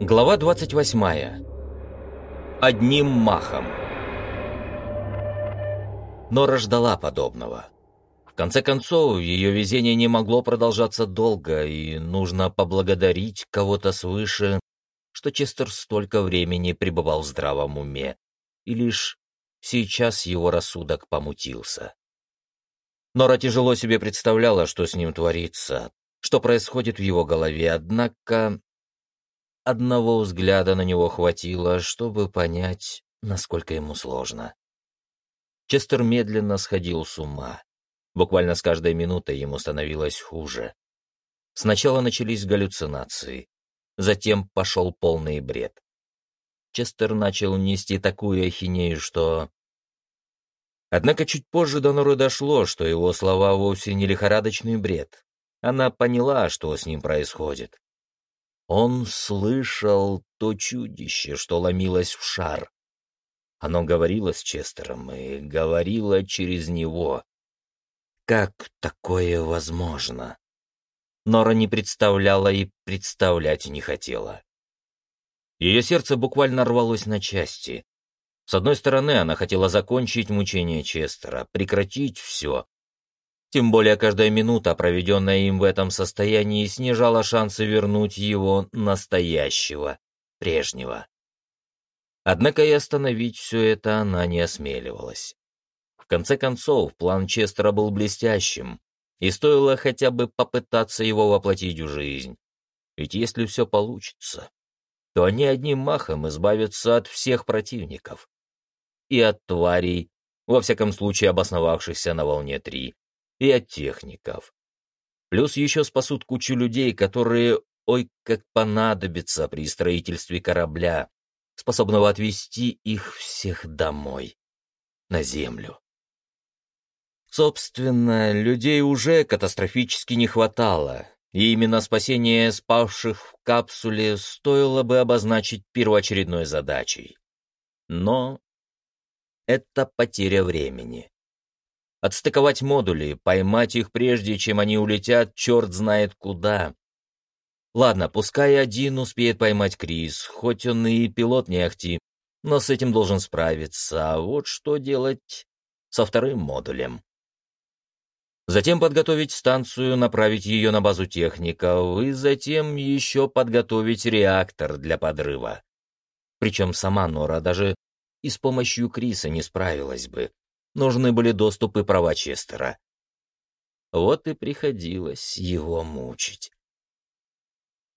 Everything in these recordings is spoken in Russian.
Глава 28. Одним махом. Нора ждала подобного. В конце концов, ее везение не могло продолжаться долго, и нужно поблагодарить кого-то свыше, что Честер столько времени пребывал в здравом уме, и лишь сейчас его рассудок помутился. Нора тяжело себе представляла, что с ним творится, что происходит в его голове, однако одного взгляда на него хватило, чтобы понять, насколько ему сложно. Честер медленно сходил с ума. Буквально с каждой минутой ему становилось хуже. Сначала начались галлюцинации, затем пошел полный бред. Честер начал нести такую ахинею, что... Однако чуть позже до Норы дошло, что его слова вовсе не лихорадочный бред. Она поняла, что с ним происходит. Он слышал то чудище, что ломилось в шар. Оно говорило с Честером и говорило через него. Как такое возможно? Нора не представляла и представлять не хотела. Ее сердце буквально рвалось на части. С одной стороны, она хотела закончить мучение Честера, прекратить все, тем более каждая минута, проведенная им в этом состоянии, снижала шансы вернуть его настоящего, прежнего. Однако и остановить все это она не осмеливалась. В конце концов, план Честера был блестящим, и стоило хотя бы попытаться его воплотить в жизнь. Ведь если все получится, то они одним махом избавятся от всех противников. И от тварей, во всяком случае обосновавшихся на волне 3, и от техников. Плюс еще спасут кучу людей, которые, ой, как понадобится при строительстве корабля, способного отвезти их всех домой, на Землю. Собственно, людей уже катастрофически не хватало, и именно спасение спавших в капсуле стоило бы обозначить первоочередной задачей. Но это потеря времени. Отстыковать модули, поймать их прежде, чем они улетят, черт знает куда. Ладно, пускай один успеет поймать Крис, хоть он и пилот не ахти, но с этим должен справиться. А вот что делать со вторым модулем? Затем подготовить станцию, направить ее на базу техников, и затем еще подготовить реактор для подрыва. Причем сама Нора даже и с помощью Криса не справилась бы нужны были доступы права Честера. Вот и приходилось его мучить.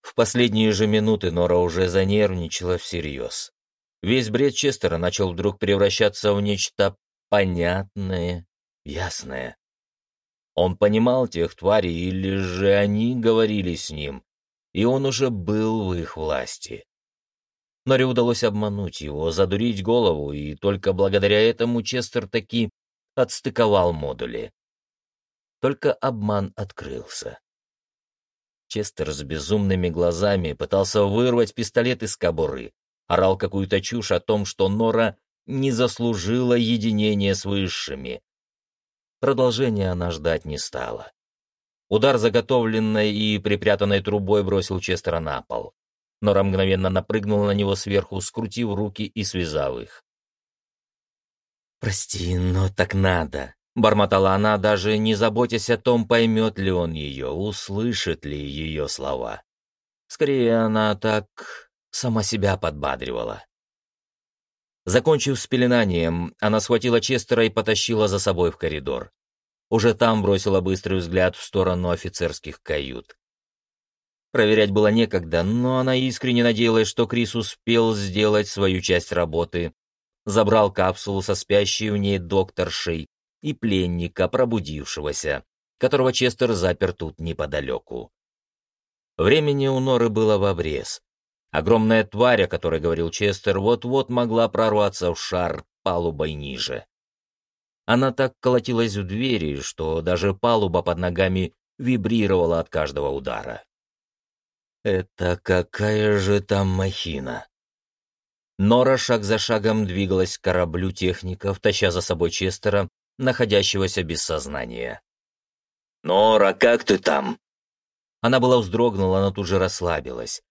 В последние же минуты Нора уже занервничала всерьез. Весь бред Честера начал вдруг превращаться в нечто понятное, ясное. Он понимал тех тварей, или же они говорили с ним, и он уже был в их власти. Норе удалось обмануть его, задурить голову, и только благодаря этому Честер таки отстыковал модули. Только обман открылся. Честер с безумными глазами пытался вырвать пистолет из кобуры, орал какую-то чушь о том, что Нора не заслужила единения с высшими. Продолжения она ждать не стала. Удар заготовленной и припрятанной трубой бросил Честера на пол. Нора мгновенно напрыгнула на него сверху, скрутив руки и связав их. «Прости, но так надо», — бормотала она, даже не заботясь о том, поймет ли он ее, услышит ли ее слова. Скорее, она так сама себя подбадривала. Закончив с пеленанием, она схватила Честера и потащила за собой в коридор. Уже там бросила быстрый взгляд в сторону офицерских кают. Проверять было некогда, но она искренне надеялась, что Крис успел сделать свою часть работы, забрал капсулу со спящей в ней докторшей и пленника, пробудившегося, которого Честер запер тут неподалеку. Времени у Норы было в обрез. Огромная тварь, о которой говорил Честер, вот-вот могла прорваться в шар палубой ниже. Она так колотилась в двери, что даже палуба под ногами вибрировала от каждого удара. Это какая же там махина? Нора шаг за шагом двигалась к кораблю техников, таща за собой Честера, находящегося без сознания. «Нора, как ты там?» Она была вздрогнула, но тут же расслабилась.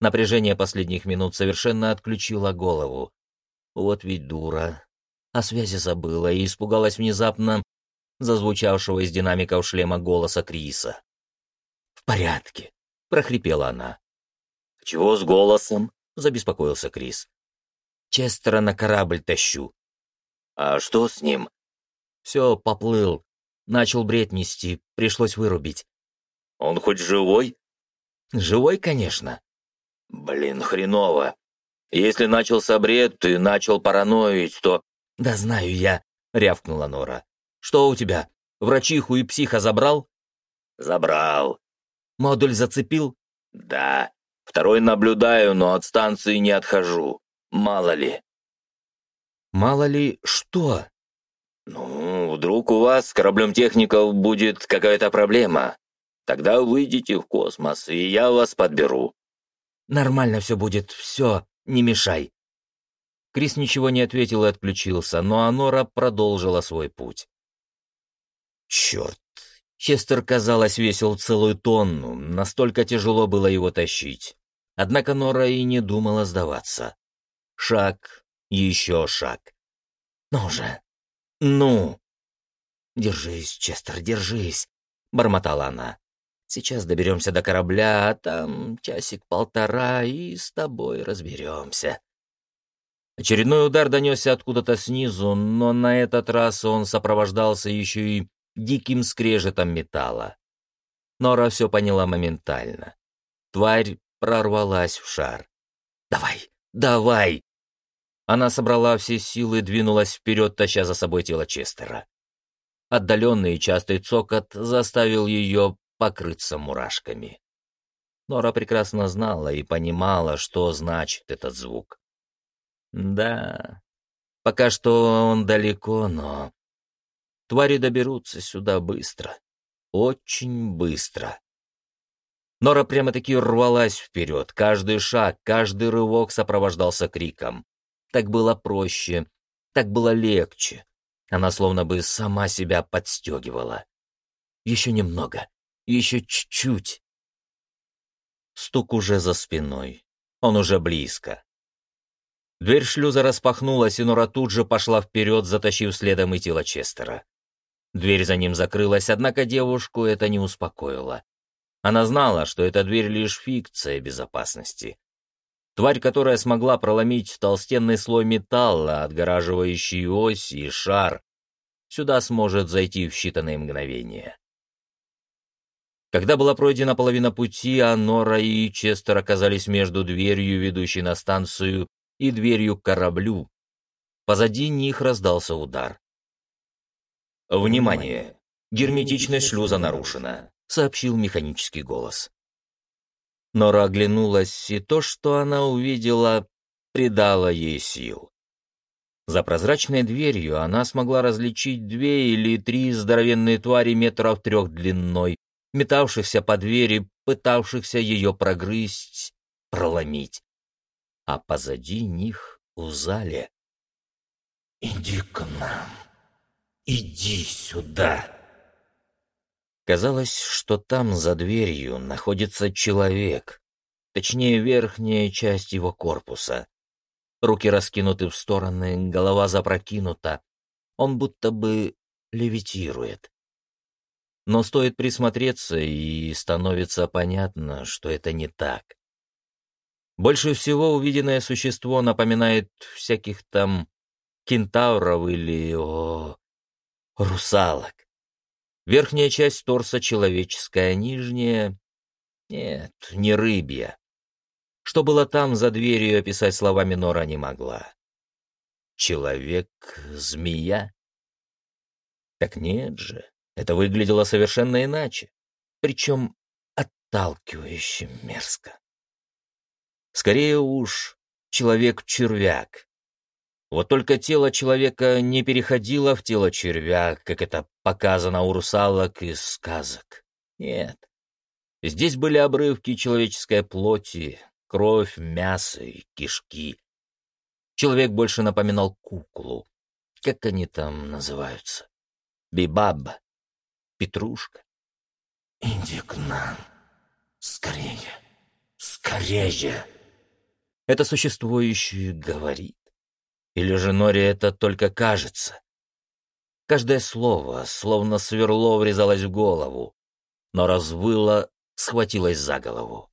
Напряжение последних минут совершенно отключило голову. Вот ведь дура. О связи забыла и испугалась внезапно зазвучавшего из динамиков шлема голоса Криса. «В порядке», — прохрипела она. «Чего с голосом?» — забеспокоился Крис. «Честера на корабль тащу». «А что с ним?» «Все, поплыл. Начал бред нести, пришлось вырубить». «Он хоть живой?» «Живой, конечно». «Блин, хреново. Если начался бред и начал параноить, то...» «Да знаю я», — рявкнула Нора. «Что у тебя? Врачиху и психа забрал?» «Забрал». «Модуль зацепил?» «Да. Второй наблюдаю, но от станции не отхожу. Мало ли». «Мало ли что?» «Ну, вдруг у вас с кораблем техников будет какая-то проблема. Тогда выйдите в космос, и я вас подберу». «Нормально все будет, все, не мешай». Крис ничего не ответил и отключился, но Анора продолжила свой путь. Черт! Честер, казалось, весил целую тонну, настолько тяжело было его тащить. Однако Нора и не думала сдаваться. Шаг, еще шаг. «Ну же! Ну!» «Держись, Честер, держись!» — бормотала она. «Сейчас доберемся до корабля, а там часик-полтора, и с тобой разберемся». Очередной удар донесся откуда-то снизу, но на этот раз он сопровождался еще и диким скрежетом металла. Нора все поняла моментально. Тварь прорвалась в шар. «Давай, давай!» Она собрала все силы и двинулась вперед, таща за собой тело Честера. Отдаленный и частый цокот заставил ее покрыться мурашками. Нора прекрасно знала и понимала, что значит этот звук. Да, пока что он далеко, но Твари доберутся сюда быстро. Очень быстро. Нора прямо-таки рвалась вперед. Каждый шаг, каждый рывок сопровождался криком. Так было проще, так было легче. Она словно бы сама себя подстегивала. Еще немного, еще чуть-чуть. Стук уже за спиной. Он уже близко. Дверь шлюза распахнулась, и Нора тут же пошла вперед, затащив следом и тело Честера. Дверь за ним закрылась, однако девушку это не успокоило. Она знала, что эта дверь лишь фикция безопасности. Тварь, которая смогла проломить толстенный слой металла, отгораживающий ось и шар, сюда сможет зайти в считанные мгновения. Когда была пройдена половина пути, а Нора и Честер оказались между дверью, ведущей на станцию, и дверью к кораблю, позади них раздался удар. «Внимание! Герметичность шлюза нарушена», — сообщил механический голос. Нора оглянулась, и то, что она увидела, придало ей сил. За прозрачной дверью она смогла различить две или три здоровенные твари метров трех длиной, метавшихся по двери, пытавшихся ее прогрызть, проломить. А позади них, в зале... «Иди к нам!» «Иди сюда!» Казалось, что там, за дверью, находится человек, точнее, верхняя часть его корпуса. Руки раскинуты в стороны, голова запрокинута. Он будто бы левитирует. Но стоит присмотреться, и становится понятно, что это не так. Больше всего увиденное существо напоминает всяких там кентавров или... О, русалок. Верхняя часть торса человеческая, нижняя... Нет, не рыбья. Что было там за дверью, описать словами Нора не могла. Человек-змея? Так нет же, это выглядело совершенно иначе, причем отталкивающе мерзко. Скорее уж, человек-червяк, вот только тело человека не переходило в тело червя, как это показано у русалок из сказок. Нет. Здесь были обрывки человеческой плоти, кровь, мясо и кишки. Человек больше напоминал куклу. Как они там называются? Бибаб, Петрушка. «Иди к нам. Скорее, скорее!» Это существующее говорит. Или же Норе это только кажется? Каждое слово, словно сверло, врезалось в голову, но развыло, схватилось за голову.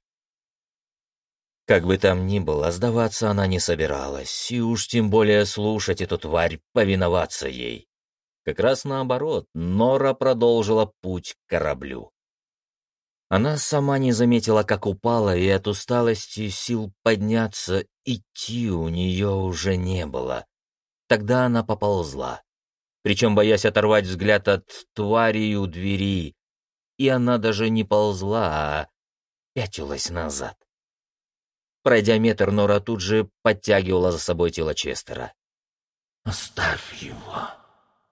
Как бы там ни было, сдаваться она не собиралась, и уж тем более слушать эту тварь, повиноваться ей. Как раз наоборот, Нора продолжила путь к кораблю. Она сама не заметила, как упала, и от усталости сил подняться, идти у нее уже не было. Тогда она поползла, причем боясь оторвать взгляд от твари у двери, и она даже не ползла, а пятилась назад. Пройдя метр, Нора тут же подтягивала за собой тело Честера. «Оставь его!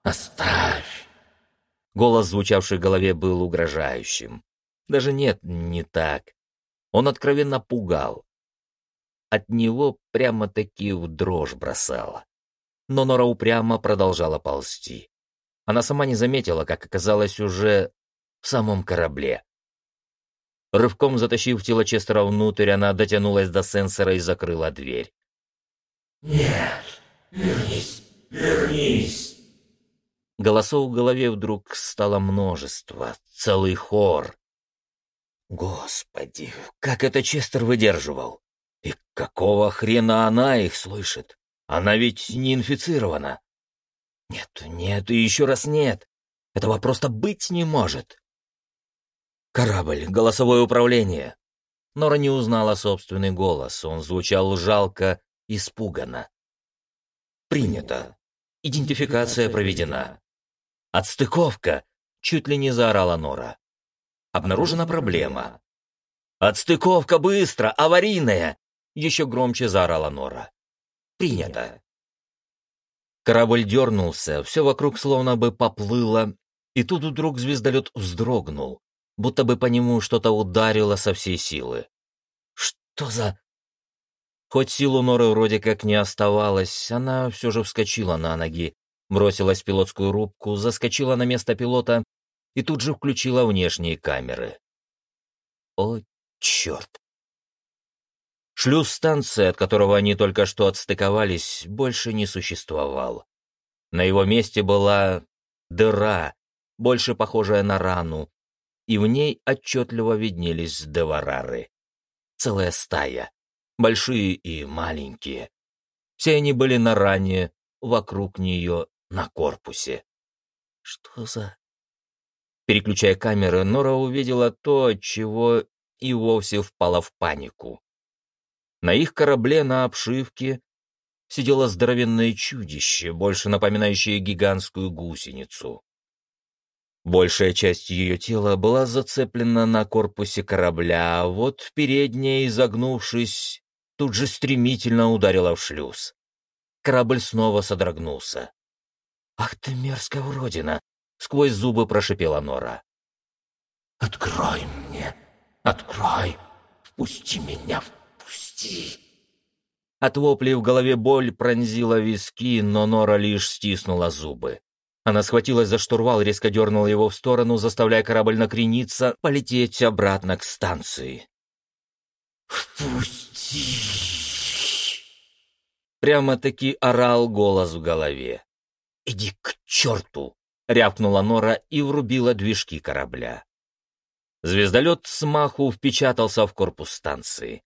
Оставь!» Голос, звучавший в голове, был угрожающим. Даже нет, не так. Он откровенно пугал. От него прямо-таки в дрожь бросала. Но Нора упрямо продолжала ползти. Она сама не заметила, как оказалась уже в самом корабле. Рывком затащив тело Честера внутрь, она дотянулась до сенсора и закрыла дверь. «Нет, вернись, вернись!» Голосов в голове вдруг стало множество, целый хор. Господи, как это Честер выдерживал? И какого хрена она их слышит? Она ведь не инфицирована. Нет, нет и еще раз нет. Этого просто быть не может. Корабль, голосовое управление. Нора не узнала собственный голос, он звучал жалко, испуганно. Принято. Идентификация проведена. Отстыковка, чуть ли не заорала Нора. Обнаружена проблема. «Отстыковка быстро! Аварийная!» Еще громче заорала Нора. «Принято!» Корабль дернулся, все вокруг словно бы поплыло, и тут вдруг звездолет вздрогнул, будто бы по нему что-то ударило со всей силы. «Что за...» Хоть силу Норы вроде как не оставалось, она все же вскочила на ноги, бросилась в пилотскую рубку, заскочила на место пилота и тут же включила внешние камеры. О, черт! Шлюз станции, от которого они только что отстыковались, больше не существовал. На его месте была дыра, больше похожая на рану, и в ней отчетливо виднелись деварары. Целая стая, большие и маленькие. Все они были на ране, вокруг нее, на корпусе. Что за... Переключая камеры, Нора увидела то, чего и вовсе впала в панику. На их корабле на обшивке сидело здоровенное чудище, больше напоминающее гигантскую гусеницу. Большая часть ее тела была зацеплена на корпусе корабля, а вот передняя, изогнувшись, тут же стремительно ударила в шлюз. Корабль снова содрогнулся. «Ах ты мерзкая уродина!» — сквозь зубы прошипела Нора. «Открой мне! Открой! Впусти меня! Впусти!» От воплей в голове боль пронзила виски, но Нора лишь стиснула зубы. Она схватилась за штурвал, резко дернула его в сторону, заставляя корабль накрениться, полететь обратно к станции. «Впусти!» Прямо-таки орал голос в голове. «Иди к черту!» — рявкнула Нора и врубила движки корабля. Звездолет с маху впечатался в корпус станции.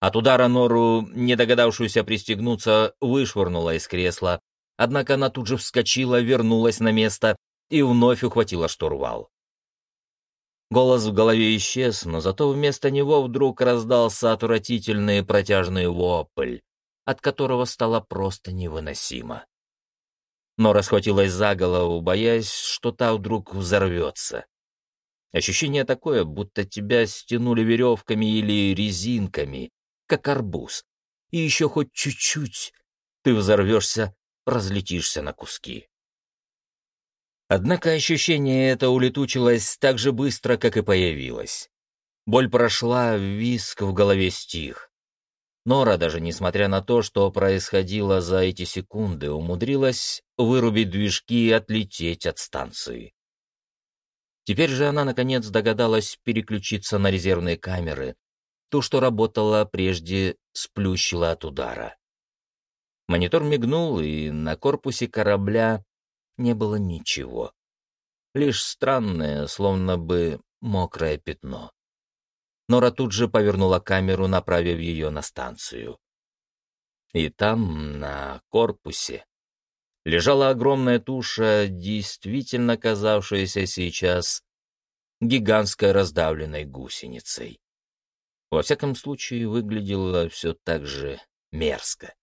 От удара Нору, не догадавшуюся пристегнуться, вышвырнула из кресла, однако она тут же вскочила, вернулась на место и вновь ухватила штурвал. Голос в голове исчез, но зато вместо него вдруг раздался отвратительный протяжный вопль, от которого стало просто невыносимо. Нора схватилась за голову, боясь, что та вдруг взорвется. Ощущение такое, будто тебя стянули веревками или резинками, как арбуз. И еще хоть чуть-чуть ты взорвешься, разлетишься на куски. Однако ощущение это улетучилось так же быстро, как и появилось. Боль прошла, виск в голове стих. Нора, даже несмотря на то, что происходило за эти секунды, умудрилась вырубить движки и отлететь от станции. Теперь же она, наконец, догадалась переключиться на резервные камеры ту, что работала прежде, сплющила от удара. Монитор мигнул, и на корпусе корабля не было ничего. Лишь странное, словно бы мокрое пятно. Нора тут же повернула камеру, направив ее на станцию. И там, на корпусе, лежала огромная туша, действительно казавшаяся сейчас гигантской раздавленной гусеницей. Во всяком случае, выглядело все так же мерзко.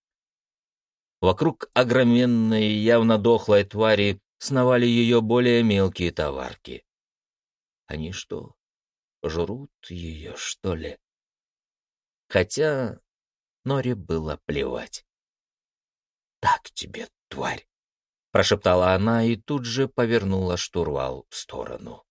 Вокруг огроменной, явно дохлой твари сновали ее более мелкие товарки. Они что, жрут ее, что ли? Хотя Норе было плевать. «Так тебе, тварь!» — прошептала она и тут же повернула штурвал в сторону.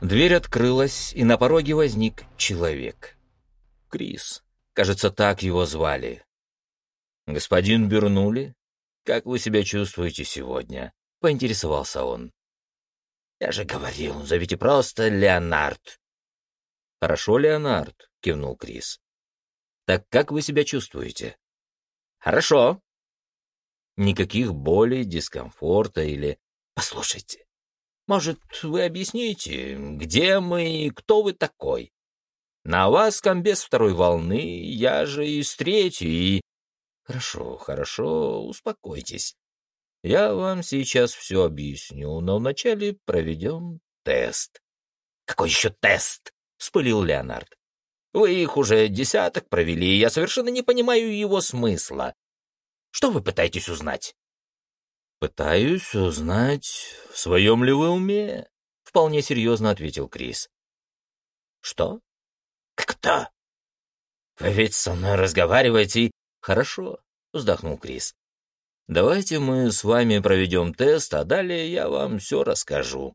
Дверь открылась, и на пороге возник человек. Крис. Кажется, так его звали. «Господин Бернули, как вы себя чувствуете сегодня?» — поинтересовался он. «Я же говорил, зовите просто Леонард». «Хорошо, Леонард», — кивнул Крис. «Так как вы себя чувствуете?» «Хорошо». «Никаких болей, дискомфорта или...» «Послушайте, может, вы объясните, где мы и кто вы такой? На вас комбез второй волны, я же из третьей и... Хорошо, хорошо, успокойтесь. Я вам сейчас все объясню, но вначале проведем тест. Какой еще тест? Вспылил Леонард. Вы их уже десяток провели, и я совершенно не понимаю его смысла. Что вы пытаетесь узнать? «Пытаюсь узнать, в своем ли вы уме?» — вполне серьезно ответил Крис. «Что? Кто? Вы ведь со мной разговариваете «Хорошо», — вздохнул Крис. «Давайте мы с вами проведем тест, а далее я вам все расскажу».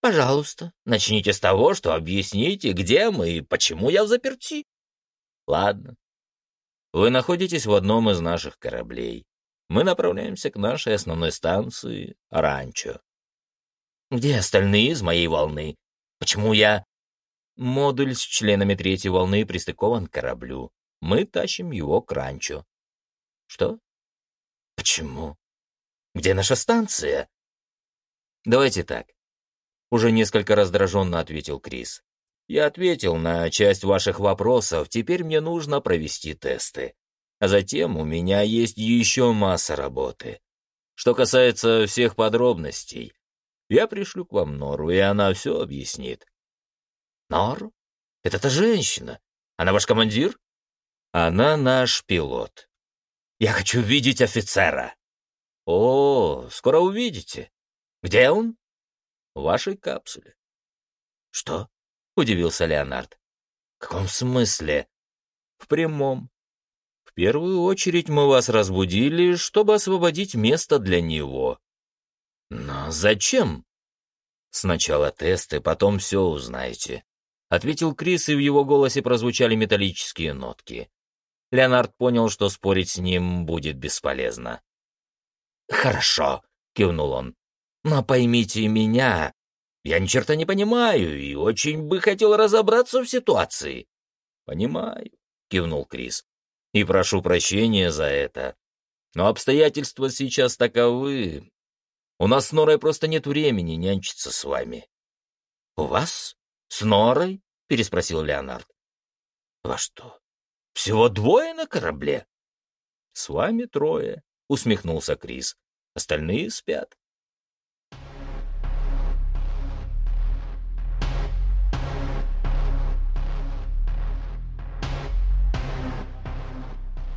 «Пожалуйста, начните с того, что объясните, где мы и почему я в заперти». «Ладно. Вы находитесь в одном из наших кораблей мы направляемся к нашей основной станции — Ранчо. Где остальные из моей волны? Почему я... Модуль с членами третьей волны пристыкован к кораблю. Мы тащим его к ранчо. Что? Почему? Где наша станция? Давайте так. Уже несколько раздраженно ответил Крис. Я ответил на часть ваших вопросов, теперь мне нужно провести тесты. А затем у меня есть еще масса работы. Что касается всех подробностей, я пришлю к вам Нору, и она все объяснит. Нору? Это та женщина. Она ваш командир? Она наш пилот. Я хочу видеть офицера. О, скоро увидите. Где он? В вашей капсуле. Что? Удивился Леонард. В каком смысле? В прямом. В первую очередь мы вас разбудили, чтобы освободить место для него. Но зачем? Сначала тесты, потом все узнаете. Ответил Крис, и в его голосе прозвучали металлические нотки. Леонард понял, что спорить с ним будет бесполезно. «Хорошо», — кивнул он. «Но поймите меня, я ни черта не понимаю и очень бы хотел разобраться в ситуации». «Понимаю», — кивнул Крис и прошу прощения за это. Но обстоятельства сейчас таковы. У нас с Норой просто нет времени нянчиться с вами». «У вас? С Норой?» — переспросил Леонард. «Во что? Всего двое на корабле?» «С вами трое», — усмехнулся Крис. «Остальные спят».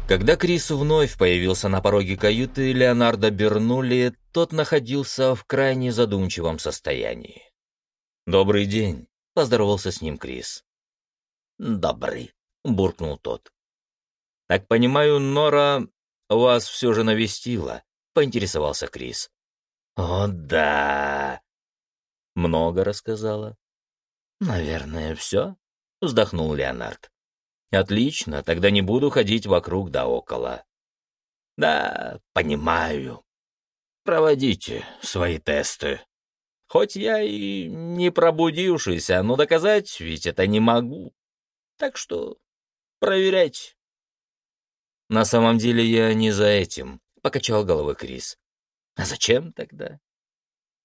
Когда Крис вновь появился на пороге каюты Леонардо Бернули, тот находился в крайне задумчивом состоянии. «Добрый день», — поздоровался с ним Крис. «Добрый», — буркнул тот. «Так понимаю, Нора вас все же навестила», — поинтересовался Крис. «О, да!» «Много рассказала?» «Наверное, все», — вздохнул Леонард. Отлично, тогда не буду ходить вокруг да около. Да, понимаю. Проводите свои тесты. Хоть я и не пробудившийся, но доказать ведь это не могу. Так что проверяйте. На самом деле я не за этим, — покачал головой Крис. А зачем тогда?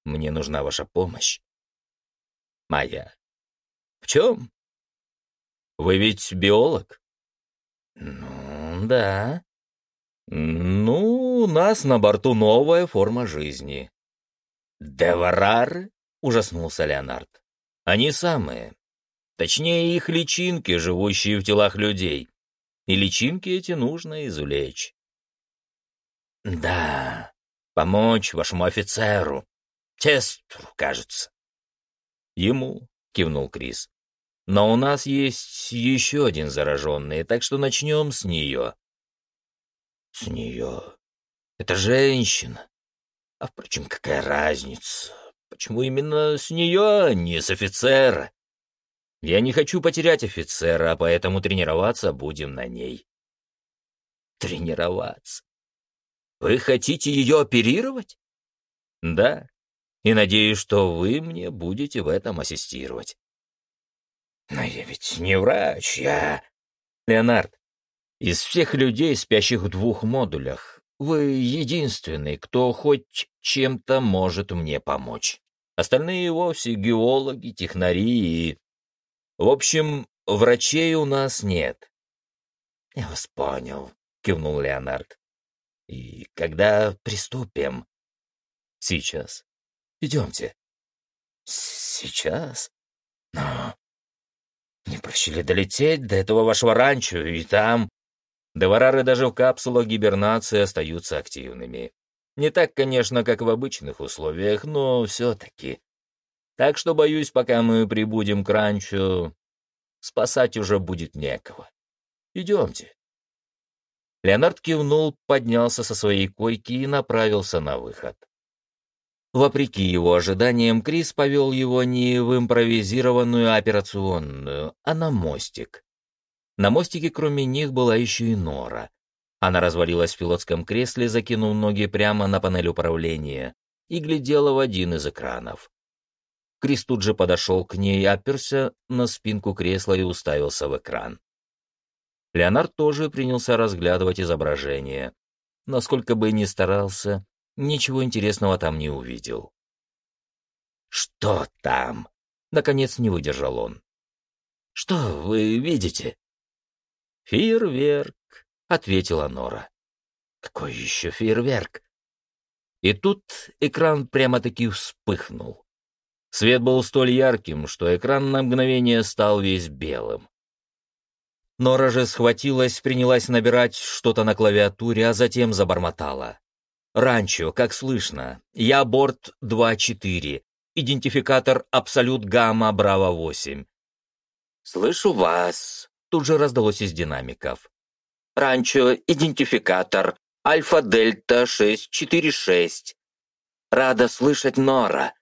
Мне нужна ваша помощь. Моя. В чем? Вы ведь биолог? Ну, да. Ну, у нас на борту новая форма жизни. Деварары? Ужаснулся Леонард. Они самые. Точнее, их личинки, живущие в телах людей. И личинки эти нужно извлечь. Да, помочь вашему офицеру. Тестру, кажется. Ему, кивнул Крис. Но у нас есть еще один зараженный, так что начнем с нее. С нее. Это женщина. А впрочем, какая разница? Почему именно с нее, а не с офицера? Я не хочу потерять офицера, поэтому тренироваться будем на ней. Тренироваться? Вы хотите ее оперировать? Да. И надеюсь, что вы мне будете в этом ассистировать. Но я ведь не врач, я... Леонард, из всех людей, спящих в двух модулях, вы единственный, кто хоть чем-то может мне помочь. Остальные вовсе геологи, технари и в общем, врачей у нас нет. Я вас понял, кивнул Леонард. И когда приступим? Сейчас. Идемте. Сейчас? Но не проще ли долететь до этого вашего ранчо и там... Деварары даже в капсулах гибернации остаются активными. Не так, конечно, как в обычных условиях, но все-таки. Так что, боюсь, пока мы прибудем к ранчо, спасать уже будет некого. Идемте. Леонард кивнул, поднялся со своей койки и направился на выход. Вопреки его ожиданиям, Крис повел его не в импровизированную операционную, а на мостик. На мостике кроме них была еще и Нора. Она развалилась в пилотском кресле, закинув ноги прямо на панель управления, и глядела в один из экранов. Крис тут же подошел к ней, оперся на спинку кресла и уставился в экран. Леонард тоже принялся разглядывать изображение. Насколько бы ни старался, ничего интересного там не увидел. «Что там?» — наконец не выдержал он. «Что вы видите?» «Фейерверк», — ответила Нора. «Какой еще фейерверк?» И тут экран прямо-таки вспыхнул. Свет был столь ярким, что экран на мгновение стал весь белым. Нора же схватилась, принялась набирать что-то на клавиатуре, а затем забормотала. «Ранчо, как слышно. Я борт 2-4. Идентификатор Абсолют Гамма Браво-8». «Слышу вас», — тут же раздалось из динамиков. «Ранчо, идентификатор Альфа-Дельта 646. Рада слышать Нора.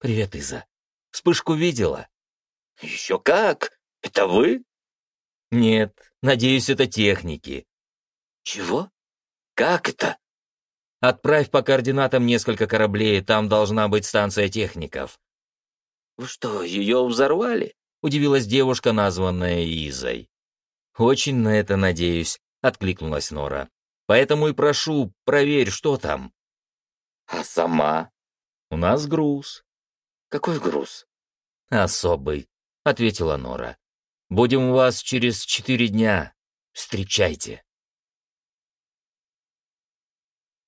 «Привет, Иза. Вспышку видела?» «Еще как? Это вы?» «Нет, надеюсь, это техники». «Чего? Как это?» «Отправь по координатам несколько кораблей, там должна быть станция техников». «Вы что, ее взорвали?» — удивилась девушка, названная Изой. «Очень на это надеюсь», — откликнулась Нора. «Поэтому и прошу, проверь, что там». «А сама?» «У нас груз. «Какой груз?» «Особый», — ответила Нора. «Будем у вас через четыре дня. Встречайте».